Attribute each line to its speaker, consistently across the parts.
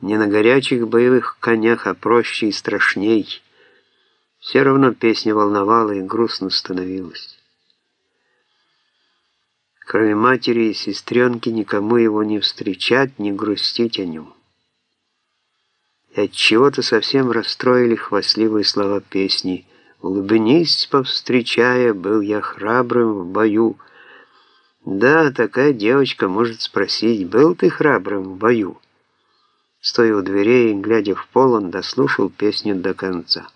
Speaker 1: Не на горячих боевых конях, а проще и страшней. Все равно песня волновала и грустно становилась. Кроме матери и сестренки никому его не встречать, не грустить о нем. И от чего-то совсем расстроили хвастливые слова песни «Улыбнись, повстречая, был я храбрым в бою». Да, такая девочка может спросить, был ты храбрым в бою? Стоя у дверей глядя в пол, он дослушал песню до конца.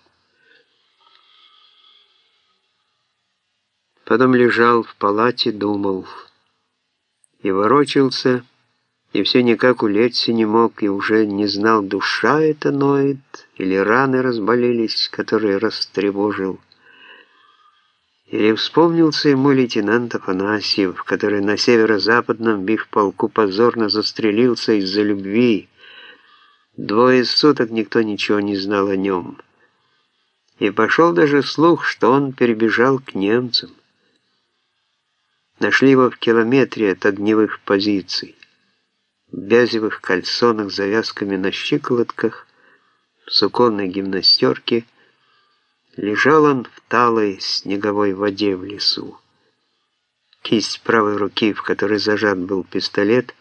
Speaker 1: Потом лежал в палате, думал. И ворочался, и все никак улечься не мог, и уже не знал, душа это ноет, или раны разболелись, которые растревожил. Или вспомнился ему лейтенант Афанасьев, который на северо-западном бифполку позорно застрелился из-за любви, Двое суток никто ничего не знал о нем. И пошел даже слух, что он перебежал к немцам. Нашли его в километре от огневых позиций. В бязевых кальсонах с завязками на щиколотках, в суконной гимнастерке. Лежал он в талой снеговой воде в лесу. Кисть правой руки, в которой зажат был пистолет,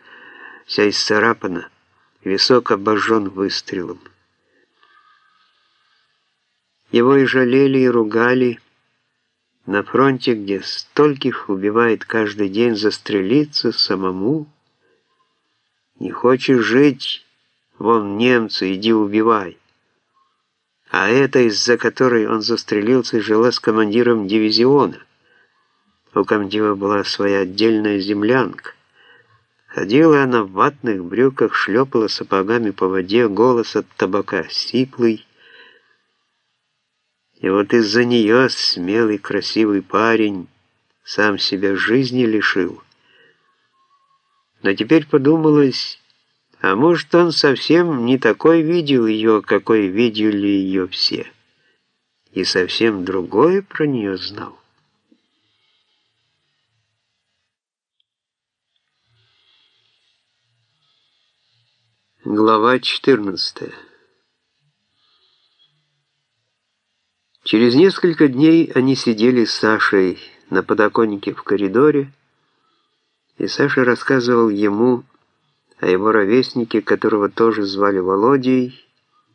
Speaker 1: вся исцарапана, висок обожжен выстрелом. Его и жалели, и ругали. На фронте, где стольких убивает каждый день, застрелиться самому. Не хочешь жить? Вон немцы, иди убивай. А это, из-за которой он застрелился, жила с командиром дивизиона. У комдива была своя отдельная землянка. Ходила она в ватных брюках, шлепала сапогами по воде, голос от табака сиплый. И вот из-за нее смелый красивый парень сам себя жизни лишил. Но теперь подумалось, а может он совсем не такой видел ее, какой видели ее все, и совсем другое про нее знал. Глава 14 Через несколько дней они сидели с Сашей на подоконнике в коридоре, и Саша рассказывал ему о его ровеснике, которого тоже звали Володей,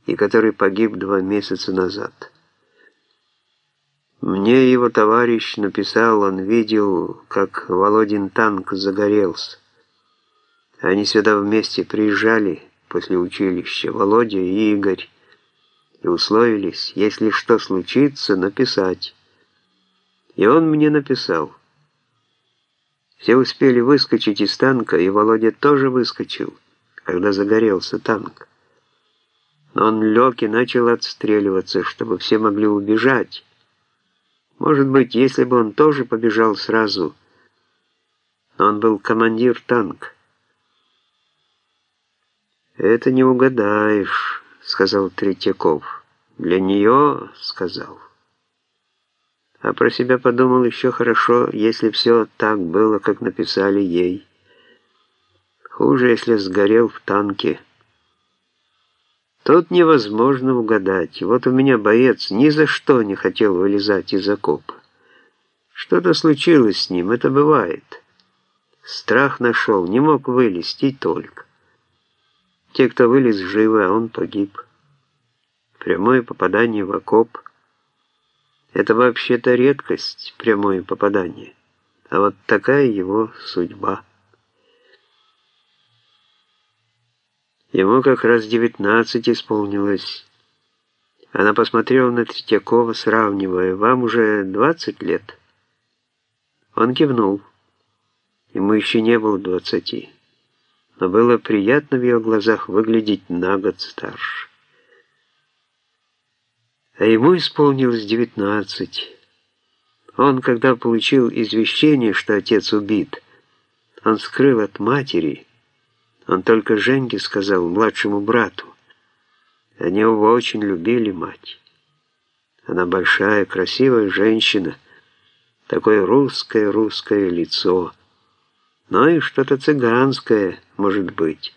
Speaker 1: и который погиб два месяца назад. Мне его товарищ написал, он видел, как Володин танк загорелся. Они сюда вместе приезжали, после училища, Володя и Игорь, и условились, если что случится, написать. И он мне написал. Все успели выскочить из танка, и Володя тоже выскочил, когда загорелся танк. Но он лег и начал отстреливаться, чтобы все могли убежать. Может быть, если бы он тоже побежал сразу, но он был командир танка. «Это не угадаешь», — сказал Третьяков. «Для нее», — сказал. А про себя подумал еще хорошо, если все так было, как написали ей. Хуже, если сгорел в танке. Тут невозможно угадать. Вот у меня боец ни за что не хотел вылезать из окопа. Что-то случилось с ним, это бывает. Страх нашел, не мог вылезти только. Те, кто вылез живы, а он погиб. Прямое попадание в окоп — это вообще-то редкость, прямое попадание. А вот такая его судьба. Ему как раз девятнадцать исполнилось. Она посмотрела на Третьякова, сравнивая. «Вам уже двадцать лет?» Он кивнул. Ему еще не было двадцати но было приятно в ее глазах выглядеть на год старше. А ему исполнилось девятнадцать. Он, когда получил извещение, что отец убит, он скрыл от матери, он только Женьке сказал, младшему брату. Они оба очень любили мать. Она большая, красивая женщина, такое русское-русское лицо — но и что-то цыганское, может быть.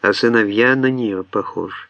Speaker 1: а сыновья на нее похожи.